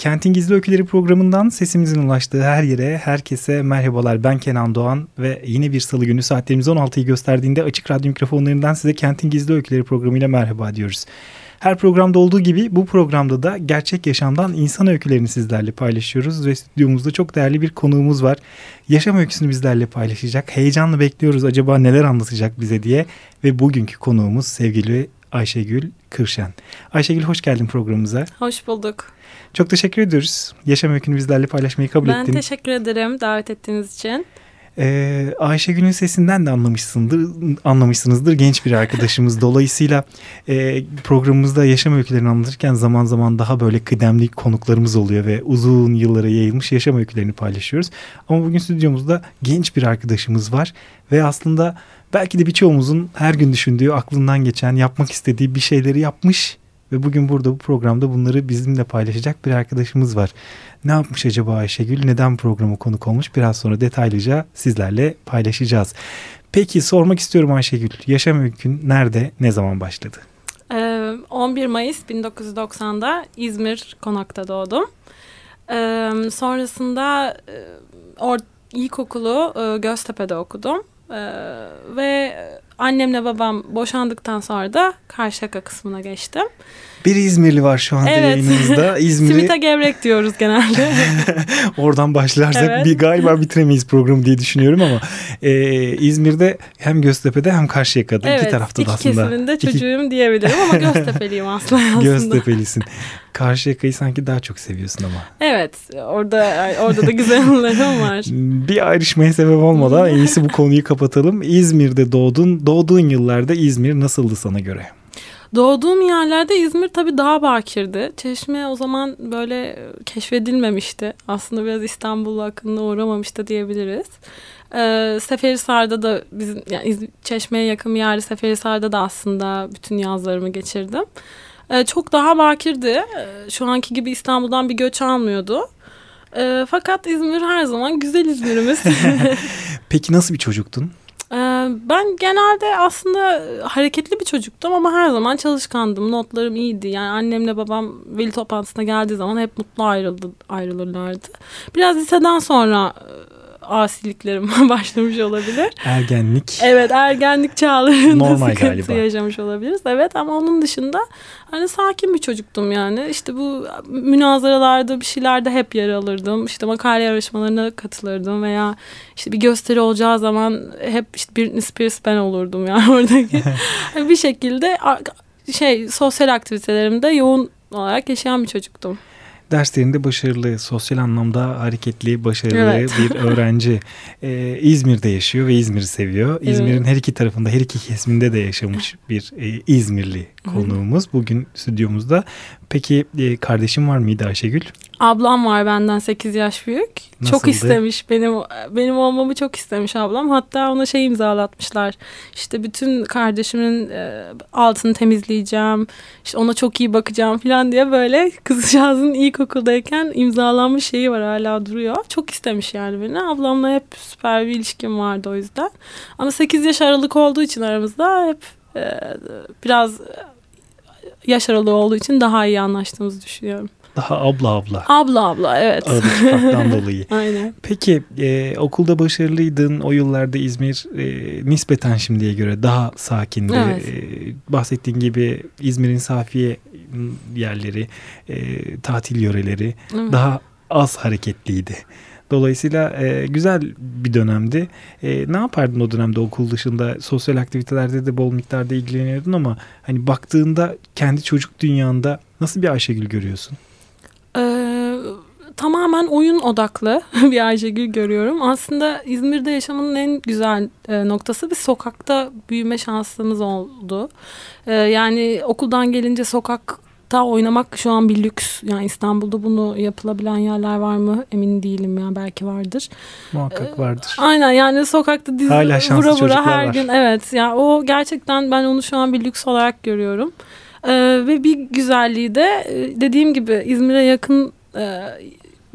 Kentin Gizli Öyküleri programından sesimizin ulaştığı her yere, herkese merhabalar. Ben Kenan Doğan ve yine bir salı günü saatlerimiz 16'yı gösterdiğinde açık radyo mikrofonlarından size Kentin Gizli Öyküleri programıyla merhaba diyoruz. Her programda olduğu gibi bu programda da gerçek yaşamdan insan öykülerini sizlerle paylaşıyoruz ve stüdyomuzda çok değerli bir konuğumuz var. Yaşam öyküsünü bizlerle paylaşacak. Heyecanla bekliyoruz acaba neler anlatacak bize diye ve bugünkü konuğumuz sevgili Ayşegül Kırşen. Ayşegül hoş geldin programımıza. Hoş bulduk. Çok teşekkür ediyoruz. Yaşam öykünü bizlerle paylaşmayı kabul ben ettin. Ben teşekkür ederim davet ettiğiniz için. Ee, Ayşegül'ün sesinden de anlamışsındır, anlamışsınızdır genç bir arkadaşımız. Dolayısıyla e, programımızda yaşam öykülerini anlatırken zaman zaman daha böyle kıdemli konuklarımız oluyor ve uzun yıllara yayılmış yaşam öykülerini paylaşıyoruz. Ama bugün stüdyomuzda genç bir arkadaşımız var ve aslında belki de birçoğumuzun her gün düşündüğü, aklından geçen, yapmak istediği bir şeyleri yapmış ve bugün burada bu programda bunları bizimle paylaşacak bir arkadaşımız var. Ne yapmış acaba Ayşegül? Neden programı konuk olmuş? Biraz sonra detaylıca sizlerle paylaşacağız. Peki sormak istiyorum Ayşegül. Yaşam öykün nerede, ne zaman başladı? 11 Mayıs 1990'da İzmir Konak'ta doğdum. Sonrasında or ilkokulu Göztepe'de okudum. Ve annemle babam boşandıktan sonra da Karşıyaka kısmına geçtim. Bir İzmirli var şu anda evet. yayınımızda. İzmir'i... Simita gevrek diyoruz genelde. Oradan başlarsak evet. bir galiba bitiremeyiz programı diye düşünüyorum ama e, İzmir'de hem Göztepe'de hem Karşıyaka'da evet, iki tarafta da aslında. Evet kesiminde çocuğum iki... diyebilirim ama Göztepe'liyim aslında. Göztepe'lisin. Karşıyaka'yı sanki daha çok seviyorsun ama. Evet orada orada da güzel anılarım var. bir ayrışmaya sebep olmadan iyisi bu konuyu kapatalım. İzmir'de doğdun. Doğduğun yıllarda İzmir nasıldı sana göre? Doğduğum yerlerde İzmir tabii daha bakirdi. Çeşme o zaman böyle keşfedilmemişti. Aslında biraz İstanbul hakkında uğramamıştı diyebiliriz. Ee, Seferihisar'da da bizim yani Çeşme'ye yakın bir yerde Seferihisar'da da aslında bütün yazlarımı geçirdim. Ee, çok daha bakirdi. Ee, şu anki gibi İstanbul'dan bir göç almıyordu. Ee, fakat İzmir her zaman güzel İzmir'imiz. Peki nasıl bir çocuktun? Ee, ben genelde aslında hareketli bir çocuktum ama her zaman çalışkandım. Notlarım iyiydi. Yani annemle babam veli toplantısına geldiği zaman hep mutlu ayrıldı, ayrılırlardı. Biraz liseden sonra asiliklerim başlamış olabilir. Ergenlik. Evet ergenlik çağlarında Normal sıkıntı galiba. yaşamış olabiliriz. Evet ama onun dışında hani sakin bir çocuktum yani. İşte bu münazaralarda bir şeylerde hep yer alırdım. İşte makale yarışmalarına katılırdım veya işte bir gösteri olacağı zaman hep işte Britney Spears ben olurdum yani oradaki. bir şekilde şey sosyal aktivitelerimde yoğun olarak yaşayan bir çocuktum derslerinde başarılı, sosyal anlamda hareketli, başarılı evet. bir öğrenci. Ee, İzmir'de yaşıyor ve İzmir'i seviyor. İzmir'in evet. her iki tarafında, her iki kesiminde de yaşamış bir e, İzmirli konuğumuz. Bugün stüdyomuzda. Peki e, kardeşim var mıydı Ayşegül? Ablam var benden 8 yaş büyük. Nasıldı? Çok istemiş benim benim olmamı çok istemiş ablam. Hatta ona şey imzalatmışlar. İşte bütün kardeşimin e, altını temizleyeceğim. İşte ona çok iyi bakacağım falan diye böyle kızcağızın ilkokuldayken imzalanmış şeyi var hala duruyor. Çok istemiş yani beni. Ablamla hep süper bir ilişkim vardı o yüzden. Ama 8 yaş aralık olduğu için aramızda hep e, biraz yaş aralığı olduğu için daha iyi anlaştığımızı düşünüyorum. Daha abla abla. Abla abla evet. Aradaki dolayı. Aynen. Peki e, okulda başarılıydın. O yıllarda İzmir e, nispeten şimdiye göre daha sakindi. Evet. E, bahsettiğin gibi İzmir'in safiye yerleri, e, tatil yöreleri evet. daha az hareketliydi. Dolayısıyla e, güzel bir dönemdi. E, ne yapardın o dönemde okul dışında? Sosyal aktivitelerde de bol miktarda ilgileniyordun ama hani baktığında kendi çocuk dünyanda nasıl bir Ayşegül görüyorsun? Ee, tamamen oyun odaklı bir Ayşegül görüyorum. Aslında İzmir'de yaşamanın en güzel e, noktası bir sokakta büyüme şansımız oldu. E, yani okuldan gelince sokak hatta oynamak şu an bir lüks. Yani İstanbul'da bunu yapılabilen yerler var mı emin değilim yani belki vardır. Muhakkak vardır. Aynen yani sokakta dizi Hala vura vura her var. gün evet yani o gerçekten ben onu şu an bir lüks olarak görüyorum. Ee, ve bir güzelliği de e, dediğim gibi İzmir'e yakın e,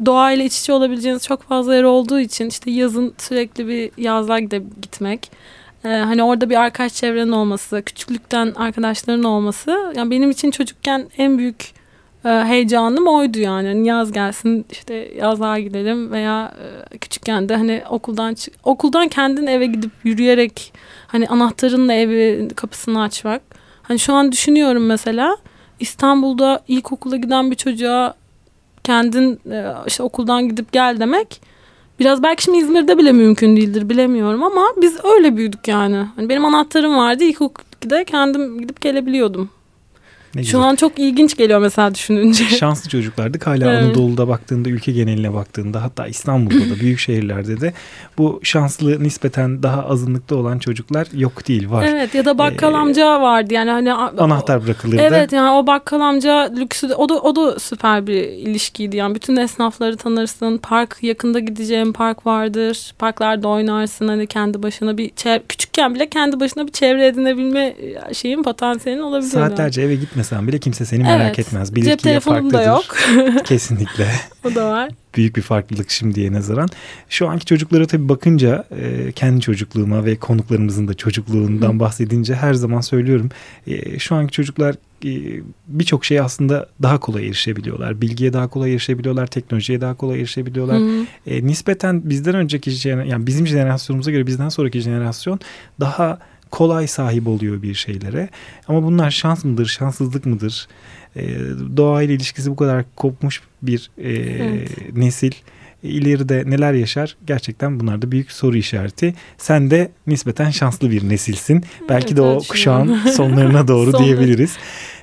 doğayla iç içe olabileceğiniz çok fazla yer olduğu için işte yazın sürekli bir yazlığa gitmek. Ee, hani orada bir arkadaş çevrenin olması, küçüklükten arkadaşların olması. Yani benim için çocukken en büyük e, heyecanım oydu yani. Hani yaz gelsin işte yazlığa gidelim veya e, küçükken de hani okuldan okuldan kendin eve gidip yürüyerek hani anahtarınla evi kapısını açmak. Hani şu an düşünüyorum mesela İstanbul'da ilkokula giden bir çocuğa kendin e, işte okuldan gidip gel demek biraz belki şimdi İzmir'de bile mümkün değildir bilemiyorum ama biz öyle büyüdük yani. Hani benim anahtarım vardı ilkokulda kendim gidip gelebiliyordum. Ne Şu an çok ilginç geliyor mesela düşününce. Şanslı çocuklardık. Hala Evet. Anadolu'da baktığında, ülke geneline baktığında hatta İstanbul'da da büyük şehirlerde de bu şanslı nispeten daha azınlıkta olan çocuklar yok değil var. Evet ya da bakkal Ee, amca vardı yani hani Anahtar bırakılırdı. Evet yani o bakkal amca lüksü de- o da o da süper bir ilişkiydi yani bütün esnafları tanırsın park yakında gideceğin park vardır parklarda oynarsın hani kendi başına bir küçükken bile kendi başına bir çevre edinebilme e, şeyin potansiyelin olabilir. yani. Saatlerce eve gitmesen bile kimse seni merak Evet. etmez. Bilir Cep telefonum da yok Kesinlikle. o da var. Büyük bir farklılık şimdiye nazaran. Şu anki çocuklara tabii bakınca e, kendi çocukluğuma ve konuklarımızın da çocukluğundan Hı. bahsedince her zaman söylüyorum. E, şu anki çocuklar e, birçok şeye aslında daha kolay erişebiliyorlar. Bilgiye daha kolay erişebiliyorlar. Teknolojiye daha kolay erişebiliyorlar. E, nispeten bizden önceki yani bizim jenerasyonumuza göre bizden sonraki jenerasyon daha kolay sahip oluyor bir şeylere. Ama bunlar şans mıdır, şanssızlık mıdır? E, doğayla ilişkisi bu kadar kopmuş bir e, Evet. nesil ileride neler yaşar? Gerçekten bunlar da büyük soru işareti. Sen de nispeten şanslı bir nesilsin. Belki Evet, de o kuşağın sonlarına doğru Sonları. diyebiliriz.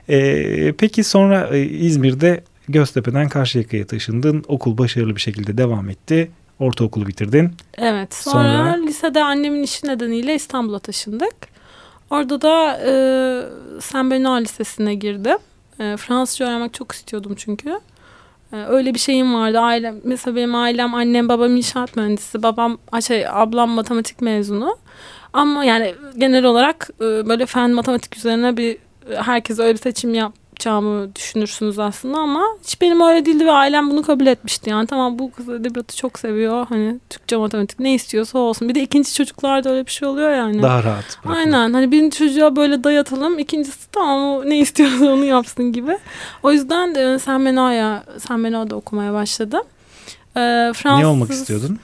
E, peki sonra e, İzmir'de Göztepe'den Karşıyaka'ya taşındın. Okul başarılı bir şekilde devam etti. Ortaokulu bitirdin. Evet. Sonra, Sonra? lisede annemin işi nedeniyle İstanbul'a taşındık. Orada da e, Saint Benoît Lisesi'ne girdim. E, Fransızca öğrenmek çok istiyordum çünkü. E, öyle bir şeyim vardı. Ailem, mesela benim ailem, annem, babam inşaat mühendisi. Babam, şey, ablam matematik mezunu. Ama yani genel olarak e, böyle fen matematik üzerine bir herkes öyle bir seçim yapacağımı düşünürsünüz aslında ama hiç benim öyle değildi ve ailem bunu kabul etmişti. Yani tamam bu kız edebiyatı çok seviyor. Hani Türkçe matematik ne istiyorsa olsun. Bir de ikinci çocuklarda öyle bir şey oluyor yani. Daha rahat. bırakın. Aynen hani birinci çocuğa böyle dayatalım ikincisi tamam o ne istiyorsa onu yapsın gibi. O yüzden Benoît'a Saint Benoît'da okumaya başladım. Ee, Fransız, Ne olmak istiyordun?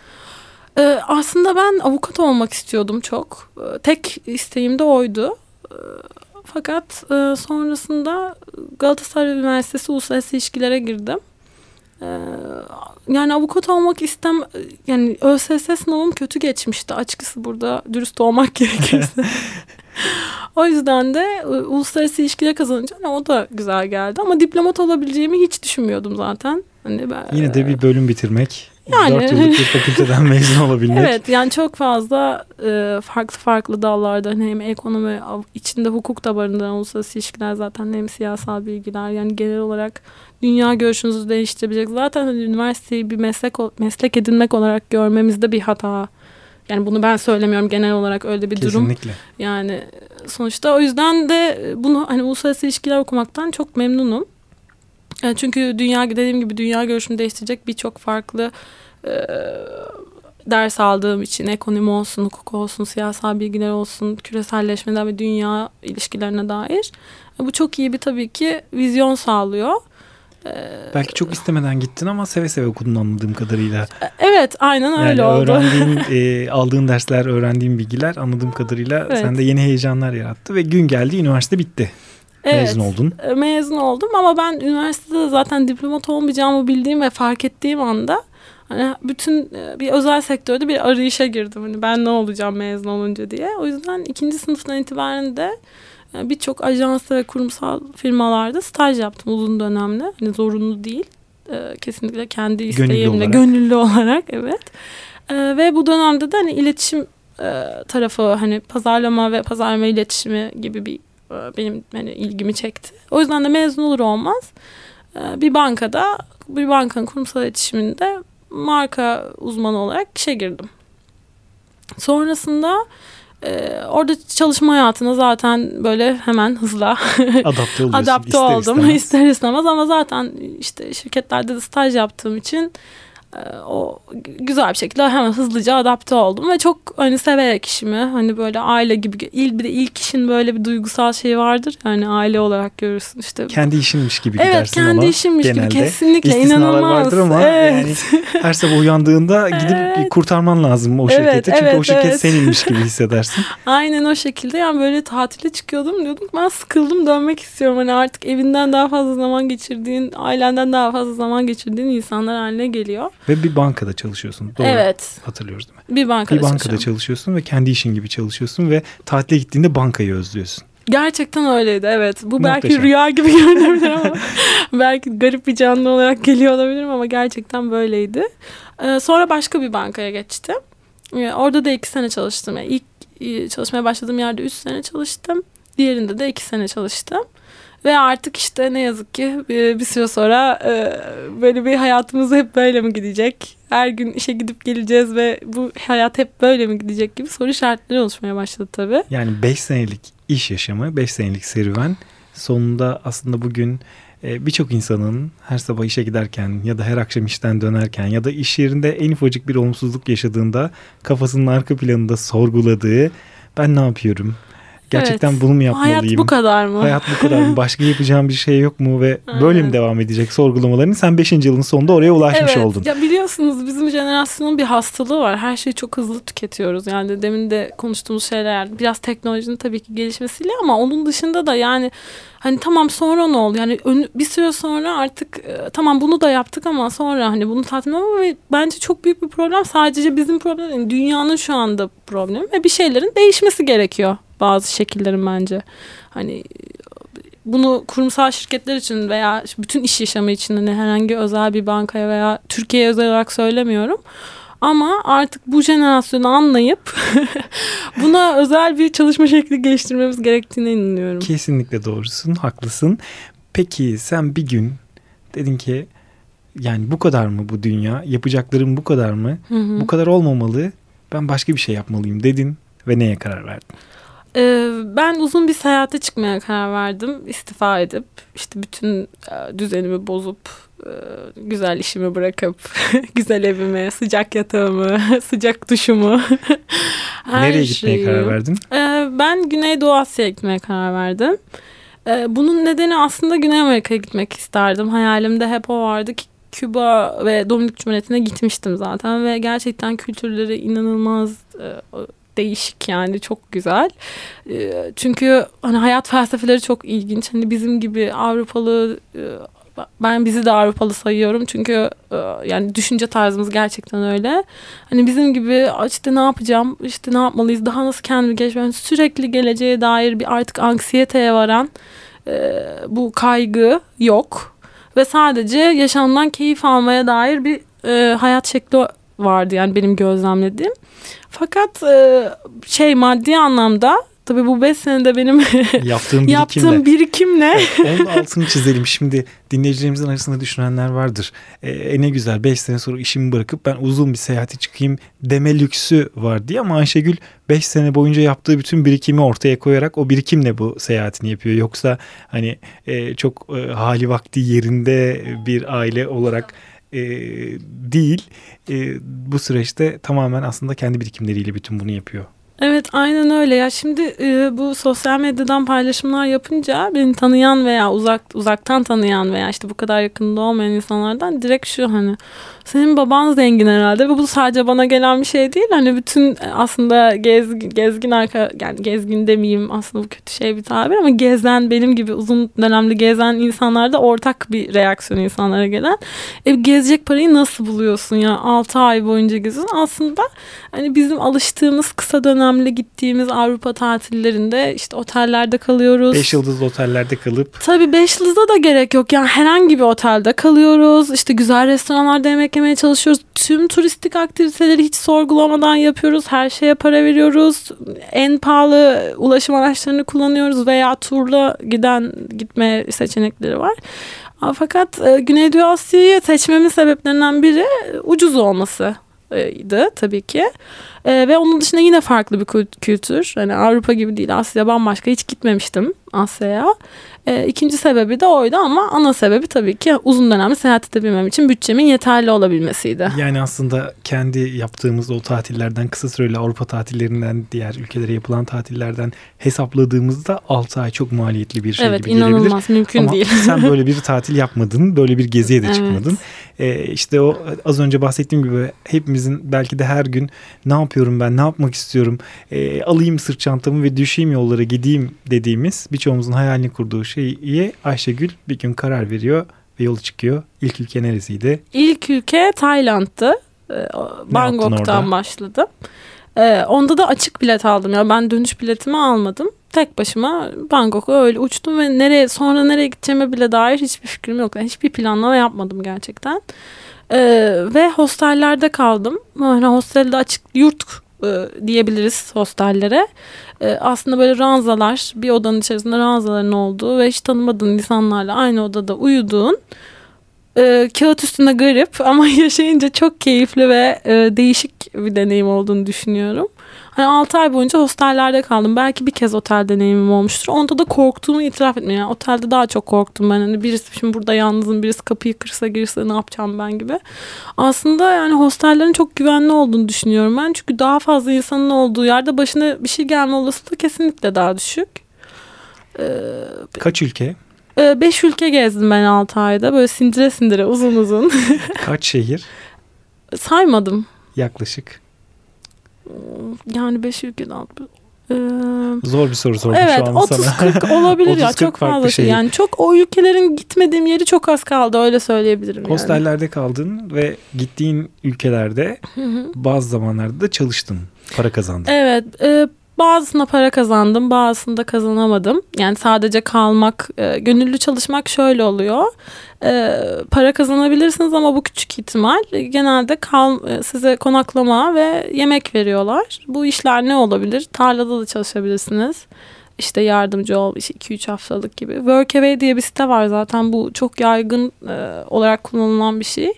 Ee, aslında ben avukat olmak istiyordum çok. Ee, tek isteğim de oydu. Fakat e, sonrasında Galatasaray Üniversitesi Uluslararası İlişkilere girdim. Ee, yani avukat olmak istem yani ÖSS sınavım kötü geçmişti açıkçası burada dürüst olmak gerekirse. o yüzden de e, uluslararası ilişkiler kazanınca hani o da güzel geldi ama diplomat olabileceğimi hiç düşünmüyordum zaten. Hani ben, Yine de bir bölüm bitirmek. Yani. Dört yıllık bir fakülteden mezun olabilmek. Evet yani çok fazla e, farklı farklı dallarda hani hem ekonomi içinde hukuk da barındıran uluslararası ilişkiler zaten hem siyasal bilgiler yani genel olarak dünya görüşünüzü değiştirebilecek. Zaten hani üniversiteyi bir meslek meslek edinmek olarak görmemizde bir hata. Yani bunu ben söylemiyorum genel olarak öyle bir durum. Kesinlikle. Yani sonuçta o yüzden de bunu hani uluslararası ilişkiler okumaktan çok memnunum. E, Çünkü dünya dediğim gibi dünya görüşümü değiştirecek birçok farklı e, ders aldığım için ekonomi olsun, hukuk olsun, siyasal bilgiler olsun, küreselleşmeden ve dünya ilişkilerine dair. E, Bu çok iyi bir tabii ki vizyon sağlıyor. E, Belki çok istemeden gittin ama seve seve okudun anladığım kadarıyla. Evet aynen Yani öyle oldu. öğrendiğin, e, aldığın dersler, öğrendiğin bilgiler anladığım kadarıyla Evet. sende yeni heyecanlar yarattı ve gün geldi üniversite bitti. Evet. Mezun oldun. E, mezun oldum ama ben üniversitede zaten diplomat olmayacağımı bildiğim ve fark ettiğim anda hani bütün e, bir özel sektörde bir arayışa girdim. Hani ben ne olacağım mezun olunca diye. O yüzden ikinci sınıftan itibaren de e, birçok ajansta ve kurumsal firmalarda staj yaptım uzun dönemli. Hani zorunlu değil. Kesinlikle kendi isteğimle olarak. gönüllü olarak evet. Ve bu dönemde de hani iletişim tarafı hani pazarlama ve pazarlama iletişimi gibi bir benim hani ilgimi çekti. O yüzden de mezun olur olmaz e, bir bankada bir bankanın kurumsal iletişiminde marka uzmanı olarak işe girdim. Sonrasında ee, orada çalışma hayatına zaten böyle hemen hızla adapte, adapte ister oldum istemez. ister istemez ama zaten işte şirketlerde de staj yaptığım için e, o güzel bir şekilde hemen hızlıca adapte oldum ve çok hani severek işimi hani böyle aile gibi il bir de ilk işin böyle bir duygusal şey vardır yani aile olarak görürsün işte kendi işinmiş gibi evet, gidersin kendi ama işinmiş genelde gibi kesinlikle inanılmaz vardır ama evet. yani her sabah uyandığında gidip Evet. kurtarman lazım o Evet, şirketi çünkü evet, o şirket evet. seninmiş gibi hissedersin. Aynen o şekilde yani böyle tatile çıkıyordum diyordum ben sıkıldım dönmek istiyorum. Hani artık evinden daha fazla zaman geçirdiğin, ailenden daha fazla zaman geçirdiğin insanlar haline geliyor. Ve bir bankada çalışıyorsun. Doğru. Evet. Hatırlıyoruz değil mi? Bir bankada, Bir bankada çalışıyorsun ve kendi işin gibi çalışıyorsun ve tatile gittiğinde bankayı özlüyorsun. Gerçekten öyleydi evet. Bu belki Muhteşem. rüya gibi görünebilir ama belki garip bir canlı olarak geliyor olabilirim ama gerçekten böyleydi. Ee, sonra başka bir bankaya geçtim. Ee, orada da iki sene çalıştım. Yani ilk e, çalışmaya başladığım yerde üç sene çalıştım. Diğerinde de iki sene çalıştım. Ve artık işte ne yazık ki bir, bir süre sonra e, böyle bir hayatımız hep böyle mi gidecek? Her gün işe gidip geleceğiz ve bu hayat hep böyle mi gidecek gibi soru işaretleri oluşmaya başladı tabii. Yani 5 senelik iş yaşamı, 5 senelik serüven sonunda aslında bugün e, birçok insanın her sabah işe giderken ya da her akşam işten dönerken ya da iş yerinde en ufacık bir olumsuzluk yaşadığında kafasının arka planında sorguladığı ben ne yapıyorum? Gerçekten Evet. bunu mu yapmalıyım? Hayat bu kadar mı? Hayat bu kadar mı? Başka yapacağım bir şey yok mu? Ve böyle mi Aynen. devam edecek sorgulamaların? Sen 5. yılın sonunda oraya ulaşmış evet. oldun. Ya biliyorsunuz bizim jenerasyonun bir hastalığı var. Her şeyi çok hızlı tüketiyoruz. Yani demin de konuştuğumuz şeyler biraz teknolojinin tabii ki gelişmesiyle ama onun dışında da yani hani tamam sonra ne oldu? Yani ön- bir süre sonra artık e, tamam bunu da yaptık ama sonra hani bunu tatmin ama ve bence çok büyük bir problem. Sadece bizim problem değil. Dünyanın şu anda problemi ve bir şeylerin değişmesi gerekiyor bazı şekillerin bence. Hani bunu kurumsal şirketler için veya bütün iş yaşamı için hani herhangi özel bir bankaya veya Türkiye'ye özel olarak söylemiyorum. Ama artık bu jenerasyonu anlayıp buna özel bir çalışma şekli geliştirmemiz gerektiğine inanıyorum. Kesinlikle doğrusun, haklısın. Peki sen bir gün dedin ki yani bu kadar mı bu dünya? Yapacaklarım bu kadar mı? Hı hı. Bu kadar olmamalı. Ben başka bir şey yapmalıyım dedin ve neye karar verdin? Ee, ben uzun bir seyahate çıkmaya karar verdim. İstifa edip işte bütün e, düzenimi bozup e, güzel işimi bırakıp güzel evimi, sıcak yatağımı, sıcak duşumu. her Nereye gitmeye şeyi. karar verdin? Ee, ben Güneydoğu Asya'ya gitmeye karar verdim. Ee, bunun nedeni aslında Güney Amerika'ya gitmek isterdim. Hayalimde hep o vardı ki Küba ve Dominik Cumhuriyeti'ne gitmiştim zaten ve gerçekten kültürleri inanılmaz e, değişik yani çok güzel. E, çünkü hani hayat felsefeleri çok ilginç. Hani bizim gibi Avrupalı e, ben bizi de Avrupalı sayıyorum çünkü e, yani düşünce tarzımız gerçekten öyle. Hani bizim gibi işte ne yapacağım, işte ne yapmalıyız, daha nasıl kendimi geliştirmem, sürekli geleceğe dair bir artık anksiyeteye varan e, bu kaygı yok. Ve sadece yaşamdan keyif almaya dair bir hayat şekli vardı yani benim gözlemlediğim. Fakat e, şey maddi anlamda tabii bu 5 senede benim Yaptığın birikimle. yaptığım birikimle Evet, onun altını çizelim. Şimdi dinleyicilerimizin arasında düşünenler vardır. E, ne güzel 5 sene sonra işimi bırakıp ben uzun bir seyahate çıkayım deme lüksü var diye ama Ayşegül 5 sene boyunca yaptığı bütün birikimi ortaya koyarak o birikimle bu seyahatini yapıyor. Yoksa hani e, çok e, hali vakti yerinde bir aile olarak e, değil. E, bu süreçte tamamen aslında kendi birikimleriyle bütün bunu yapıyor. Evet aynen öyle. Ya şimdi e, bu sosyal medyadan paylaşımlar yapınca beni tanıyan veya uzak uzaktan tanıyan veya işte bu kadar yakında olmayan insanlardan direkt şu hani senin baban zengin herhalde ve bu sadece bana gelen bir şey değil. Hani bütün e, aslında gezgin, gezgin arka yani gezgin demeyeyim aslında bu kötü şey bir tabir ama gezen benim gibi uzun dönemli gezen insanlarda ortak bir reaksiyon insanlara gelen e, gezecek parayı nasıl buluyorsun ya? 6 ay boyunca geziyorsun. Aslında hani bizim alıştığımız kısa dönem dönemli gittiğimiz Avrupa tatillerinde işte otellerde kalıyoruz. Beş yıldızlı otellerde kalıp. Tabii beş yıldızda da gerek yok. Yani herhangi bir otelde kalıyoruz. İşte güzel restoranlarda yemek yemeye çalışıyoruz. Tüm turistik aktiviteleri hiç sorgulamadan yapıyoruz. Her şeye para veriyoruz. En pahalı ulaşım araçlarını kullanıyoruz veya turla giden gitme seçenekleri var. Fakat e, Güneydoğu Asya'yı seçmemin sebeplerinden biri ucuz olmasıydı tabii ki. E, ve onun dışında yine farklı bir kültür. Hani Avrupa gibi değil Asya bambaşka hiç gitmemiştim Asya'ya. E, ikinci sebebi de oydu ama ana sebebi tabii ki uzun dönemli seyahat edebilmem için bütçemin yeterli olabilmesiydi. Yani aslında kendi yaptığımız o tatillerden kısa süreli Avrupa tatillerinden diğer ülkelere yapılan tatillerden hesapladığımızda 6 ay çok maliyetli bir şey evet, gibi gelebilir. Evet inanılmaz mümkün ama değil. sen böyle bir tatil yapmadın böyle bir geziye de evet. çıkmadın. Ee, işte o az önce bahsettiğim gibi hepimizin belki de her gün ne yapıyorum ben ne yapmak istiyorum e, alayım sırt çantamı ve düşeyim yollara gideyim dediğimiz birçoğumuzun hayalini kurduğu şeye Ayşegül bir gün karar veriyor ve yola çıkıyor. İlk ülke neresiydi? İlk ülke Tayland'tı. Ee, Bangkok'tan başladım. Ee, onda da açık bilet aldım. Yani ben dönüş biletimi almadım. Tek başıma Bangkok'a öyle uçtum ve nereye sonra nereye gideceğime bile dair hiçbir fikrim yok. Yani hiçbir planlama yapmadım gerçekten. Ee, ve hostellerde kaldım. Yani hostelde açık yurt e, diyebiliriz hostellere. E, aslında böyle ranzalar, bir odanın içerisinde ranzaların olduğu ve hiç tanımadığın insanlarla aynı odada uyuduğun e, kağıt üstünde garip ama yaşayınca çok keyifli ve e, değişik bir deneyim olduğunu düşünüyorum. Hani 6 ay boyunca hostellerde kaldım. Belki bir kez otel deneyimim olmuştur. Onda da korktuğumu itiraf etmiyorum. Yani otelde daha çok korktum ben. Hani birisi şimdi burada yalnızım, birisi kapıyı kırsa girse ne yapacağım ben gibi. Aslında yani hostellerin çok güvenli olduğunu düşünüyorum ben. Çünkü daha fazla insanın olduğu yerde başına bir şey gelme olasılığı kesinlikle daha düşük. Ee, Kaç ülke? Ee, beş ülke gezdim ben 6 ayda. Böyle sindire sindire uzun uzun. Kaç şehir? Saymadım. Yaklaşık. Yani 5 ülkeden ee, Zor bir soru sordum evet, şu an sana. Evet 30-40 olabilir ya çok fazla şey. Yani çok o ülkelerin gitmediğim yeri çok az kaldı öyle söyleyebilirim. Hostellerde yani. kaldın ve gittiğin ülkelerde bazı zamanlarda da çalıştın. Para kazandın. Evet. E, Bazısında para kazandım, bazısında kazanamadım. Yani sadece kalmak, e, gönüllü çalışmak şöyle oluyor. E, para kazanabilirsiniz ama bu küçük ihtimal. Genelde kal, e, size konaklama ve yemek veriyorlar. Bu işler ne olabilir? Tarlada da çalışabilirsiniz. İşte yardımcı ol, 2-3 haftalık gibi. Workaway diye bir site var zaten. Bu çok yaygın e, olarak kullanılan bir şey.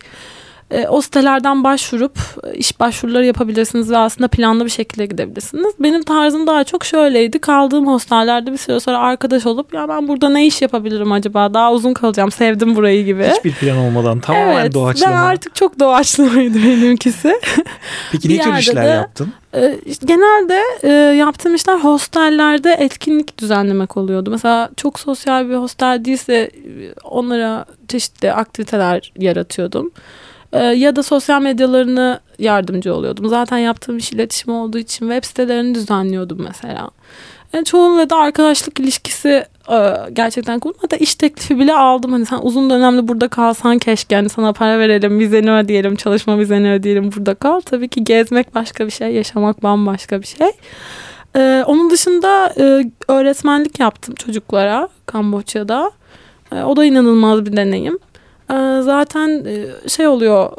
E, o sitelerden başvurup e, iş başvuruları yapabilirsiniz ve aslında planlı bir şekilde gidebilirsiniz. Benim tarzım daha çok şöyleydi. Kaldığım hostellerde bir süre sonra arkadaş olup ya ben burada ne iş yapabilirim acaba? Daha uzun kalacağım. Sevdim burayı gibi. Hiçbir plan olmadan tamamen evet, doğaçlama. Ben artık çok doğaçlamaydı benimkisi. Peki ne tür işler de, yaptın? E, genelde e, yaptığım işler hostellerde etkinlik düzenlemek oluyordu. Mesela çok sosyal bir hostel değilse onlara çeşitli aktiviteler yaratıyordum. Ee, ya da sosyal medyalarını yardımcı oluyordum. Zaten yaptığım iş iletişim olduğu için web sitelerini düzenliyordum mesela. Yani çoğunluğu da arkadaşlık ilişkisi e, gerçekten kurdum. Hatta iş teklifi bile aldım. Hani sen uzun dönemde burada kalsan keşke. Hani sana para verelim, vizeni ödeyelim, çalışma vizeni ödeyelim burada kal. Tabii ki gezmek başka bir şey, yaşamak bambaşka bir şey. Ee, onun dışında e, öğretmenlik yaptım çocuklara Kamboçya'da. E, o da inanılmaz bir deneyim. Ee, zaten e, şey oluyor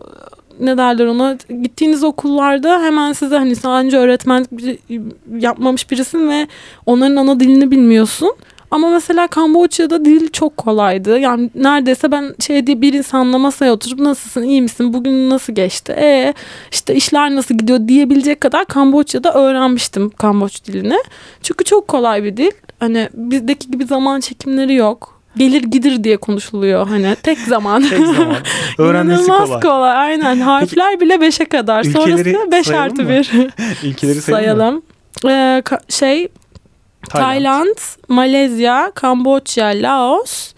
ne derler ona gittiğiniz okullarda hemen size hani sadece öğretmenlik yapmamış birisin ve onların ana dilini bilmiyorsun. Ama mesela Kamboçya'da dil çok kolaydı. Yani neredeyse ben şey diye bir insanla masaya oturup nasılsın, iyi misin, bugün nasıl geçti, e işte işler nasıl gidiyor diyebilecek kadar Kamboçya'da öğrenmiştim Kamboç dilini. Çünkü çok kolay bir dil. Hani bizdeki gibi zaman çekimleri yok gelir gidir diye konuşuluyor hani tek zaman. tek zaman. Öğrenmesi kolay. kolay. Aynen. Harfler bile 5'e kadar. Sonrası 5 artı 1. Ülkeleri sayalım. Ee, şey Tayland. Tayland, Malezya, Kamboçya, Laos.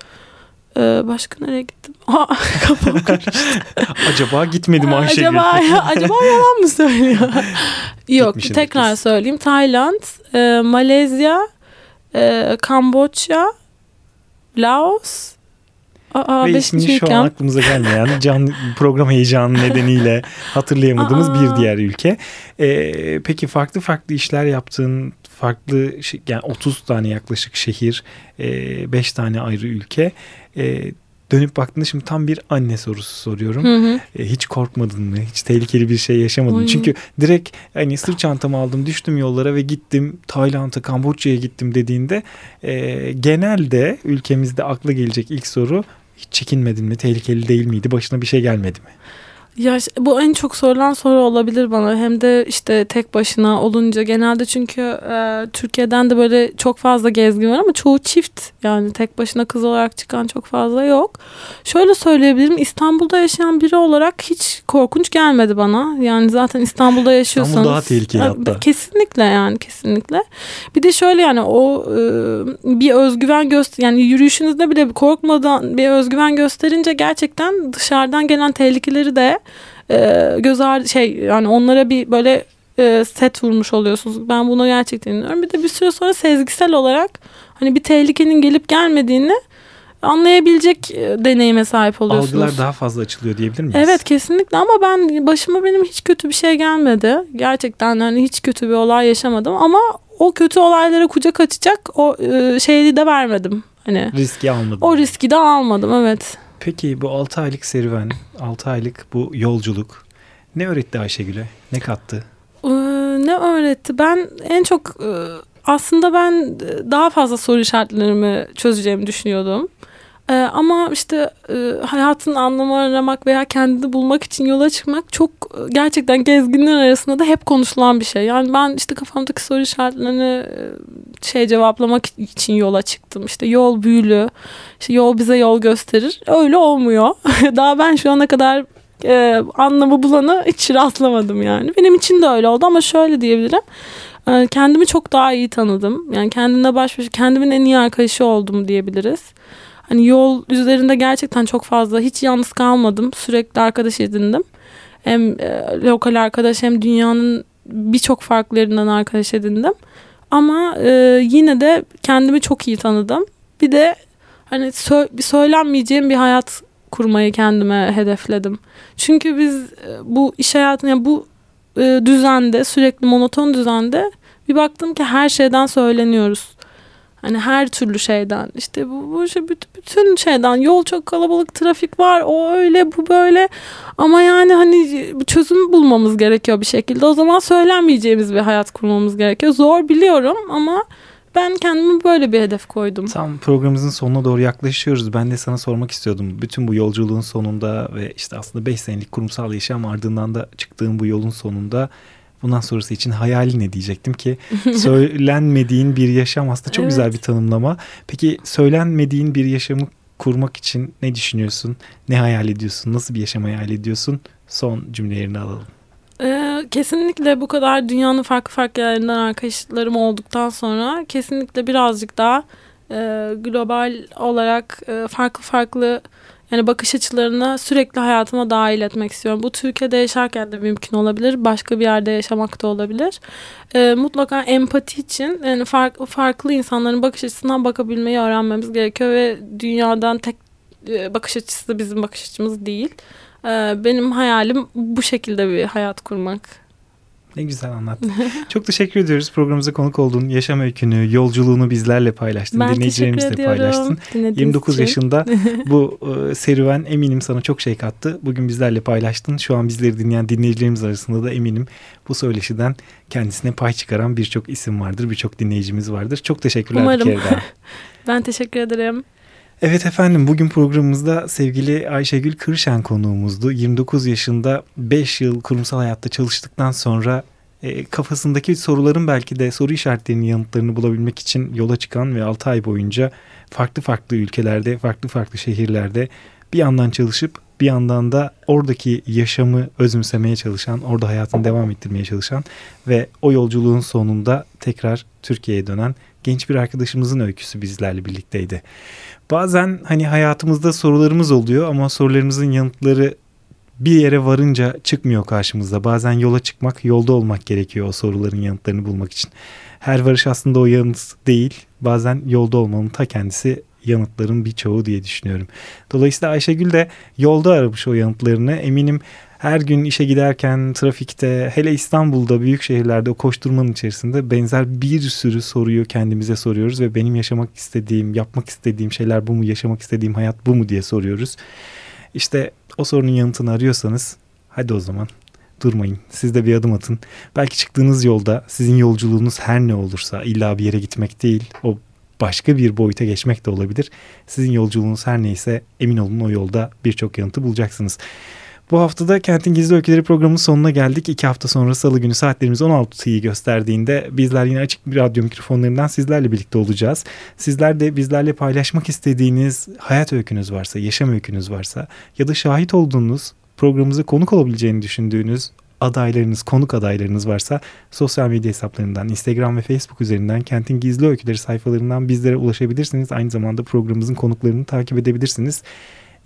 Ee, başka nereye gittim? Aa, kafam karıştı. acaba gitmedim Ayşegül. Acaba, acaba yalan mı söylüyor? Yok tekrar kız. söyleyeyim. Tayland, e, Malezya, e, Kamboçya, Laos. Aa, Ve ismini şu an aklımıza gelmeyen can program heyecanı nedeniyle hatırlayamadığımız Aa. bir diğer ülke. Ee, peki farklı farklı işler yaptığın farklı yani 30 tane yaklaşık şehir, 5 e, tane ayrı ülke. Dönüp baktığında şimdi tam bir anne sorusu soruyorum. Hı hı. E, hiç korkmadın mı? Hiç tehlikeli bir şey yaşamadın mı? Çünkü direkt hani sırt çantamı aldım, düştüm yollara ve gittim Tayland'a, Kamboçya'ya gittim dediğinde e, genelde ülkemizde akla gelecek ilk soru hiç çekinmedin mi? Tehlikeli değil miydi? Başına bir şey gelmedi mi? Ya bu en çok sorulan soru olabilir bana. Hem de işte tek başına olunca genelde çünkü e, Türkiye'den de böyle çok fazla gezgin var ama çoğu çift yani tek başına kız olarak çıkan çok fazla yok. Şöyle söyleyebilirim İstanbul'da yaşayan biri olarak hiç korkunç gelmedi bana. Yani zaten İstanbul'da yaşıyorsanız. İstanbul daha tehlikeli hatta. Kesinlikle yani kesinlikle. Bir de şöyle yani o e, bir özgüven göster yani yürüyüşünüzde bile korkmadan bir özgüven gösterince gerçekten dışarıdan gelen tehlikeleri de e, göz ardı şey yani onlara bir böyle e, set vurmuş oluyorsunuz. Ben bunu gerçekten inanıyorum. Bir de bir süre sonra sezgisel olarak hani bir tehlikenin gelip gelmediğini anlayabilecek e, deneyime sahip oluyorsunuz. Algılar daha fazla açılıyor diyebilir miyiz? Evet kesinlikle ama ben başıma benim hiç kötü bir şey gelmedi. Gerçekten hani hiç kötü bir olay yaşamadım ama o kötü olaylara kucak açacak o e, şeyi de vermedim. Hani riski almadım. O riski de almadım evet. Peki bu 6 aylık serüven, 6 aylık bu yolculuk ne öğretti Ayşegül'e? Ne kattı? Ee, ne öğretti? Ben en çok e, aslında ben daha fazla soru işaretlerimi çözeceğimi düşünüyordum. Ee, ama işte e, hayatın anlamı aramak veya kendini bulmak için yola çıkmak çok e, gerçekten gezginler arasında da hep konuşulan bir şey. Yani ben işte kafamdaki soru işaretlerini e, şey cevaplamak için yola çıktım. İşte yol büyülü, işte yol bize yol gösterir. Öyle olmuyor. Daha ben şu ana kadar e, anlamı bulanı hiç rastlamadım yani. Benim için de öyle oldu ama şöyle diyebilirim. E, kendimi çok daha iyi tanıdım. Yani kendimle baş başa kendimin en iyi arkadaşı oldum diyebiliriz. Hani yol üzerinde gerçekten çok fazla hiç yalnız kalmadım. Sürekli arkadaş edindim. Hem e, lokal arkadaş hem dünyanın birçok farklı yerinden arkadaş edindim. Ama e, yine de kendimi çok iyi tanıdım. Bir de hani sö- söylenmeyeceğim bir hayat kurmayı kendime hedefledim. Çünkü biz e, bu iş hayatında yani bu e, düzende sürekli monoton düzende bir baktım ki her şeyden söyleniyoruz. Hani her türlü şeyden işte bu, bu şey bütün şeyden yol çok kalabalık trafik var o öyle bu böyle ama yani hani çözüm bulmamız gerekiyor bir şekilde o zaman söylenmeyeceğimiz bir hayat kurmamız gerekiyor zor biliyorum ama ben kendime böyle bir hedef koydum. Tam programımızın sonuna doğru yaklaşıyoruz. Ben de sana sormak istiyordum. Bütün bu yolculuğun sonunda ve işte aslında 5 senelik kurumsal yaşam ardından da çıktığım bu yolun sonunda bundan sonrası için hayali ne diyecektim ki söylenmediğin bir yaşam aslında çok evet. güzel bir tanımlama. Peki söylenmediğin bir yaşamı kurmak için ne düşünüyorsun? Ne hayal ediyorsun? Nasıl bir yaşam hayal ediyorsun? Son cümlelerini alalım. Ee, kesinlikle bu kadar dünyanın farklı farklı yerlerinden arkadaşlarım olduktan sonra kesinlikle birazcık daha e, global olarak e, farklı farklı yani bakış açılarını sürekli hayatıma dahil etmek istiyorum. Bu Türkiye'de yaşarken de mümkün olabilir. Başka bir yerde yaşamak da olabilir. E, mutlaka empati için yani fark, farklı insanların bakış açısından bakabilmeyi öğrenmemiz gerekiyor ve dünyadan tek e, bakış açısı bizim bakış açımız değil. E, benim hayalim bu şekilde bir hayat kurmak. Ne güzel anlattın. Çok teşekkür ediyoruz programımıza konuk olduğun yaşam öykünü, yolculuğunu bizlerle paylaştın. Ben dinleyicilerimizle paylaştın. 29 için. yaşında bu e, serüven eminim sana çok şey kattı. Bugün bizlerle paylaştın. Şu an bizleri dinleyen dinleyicilerimiz arasında da eminim bu söyleşiden kendisine pay çıkaran birçok isim vardır, birçok dinleyicimiz vardır. Çok teşekkürler Umarım. bir kere daha. ben teşekkür ederim. Evet efendim bugün programımızda sevgili Ayşegül Kırşen konuğumuzdu. 29 yaşında 5 yıl kurumsal hayatta çalıştıktan sonra e, kafasındaki soruların belki de soru işaretlerinin yanıtlarını bulabilmek için yola çıkan ve 6 ay boyunca farklı farklı ülkelerde, farklı farklı şehirlerde bir yandan çalışıp bir yandan da oradaki yaşamı özümsemeye çalışan, orada hayatını devam ettirmeye çalışan ve o yolculuğun sonunda tekrar Türkiye'ye dönen genç bir arkadaşımızın öyküsü bizlerle birlikteydi. Bazen hani hayatımızda sorularımız oluyor ama sorularımızın yanıtları bir yere varınca çıkmıyor karşımıza. Bazen yola çıkmak, yolda olmak gerekiyor o soruların yanıtlarını bulmak için. Her varış aslında o yanıt değil. Bazen yolda olmanın ta kendisi yanıtların birçoğu diye düşünüyorum. Dolayısıyla Ayşegül de yolda aramış o yanıtlarını. Eminim her gün işe giderken trafikte hele İstanbul'da büyük şehirlerde o koşturmanın içerisinde benzer bir sürü soruyu kendimize soruyoruz ve benim yaşamak istediğim, yapmak istediğim şeyler bu mu, yaşamak istediğim hayat bu mu diye soruyoruz. İşte o sorunun yanıtını arıyorsanız hadi o zaman durmayın. Siz de bir adım atın. Belki çıktığınız yolda sizin yolculuğunuz her ne olursa illa bir yere gitmek değil. O başka bir boyuta geçmek de olabilir. Sizin yolculuğunuz her neyse emin olun o yolda birçok yanıtı bulacaksınız. Bu haftada Kentin Gizli Öyküleri programının sonuna geldik. İki hafta sonra salı günü saatlerimiz 16'yı gösterdiğinde bizler yine açık bir radyo mikrofonlarından sizlerle birlikte olacağız. Sizler de bizlerle paylaşmak istediğiniz hayat öykünüz varsa, yaşam öykünüz varsa ya da şahit olduğunuz programımıza konuk olabileceğini düşündüğünüz adaylarınız, konuk adaylarınız varsa sosyal medya hesaplarından, Instagram ve Facebook üzerinden Kentin Gizli Öyküleri sayfalarından bizlere ulaşabilirsiniz. Aynı zamanda programımızın konuklarını takip edebilirsiniz.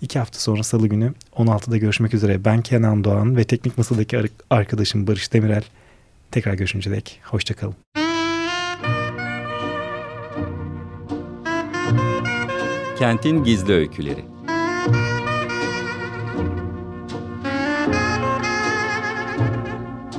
İki hafta sonra salı günü 16'da görüşmek üzere. Ben Kenan Doğan ve teknik masadaki arkadaşım Barış Demirel. Tekrar görüşünceye dek. Hoşçakalın. Kentin Gizli Öyküleri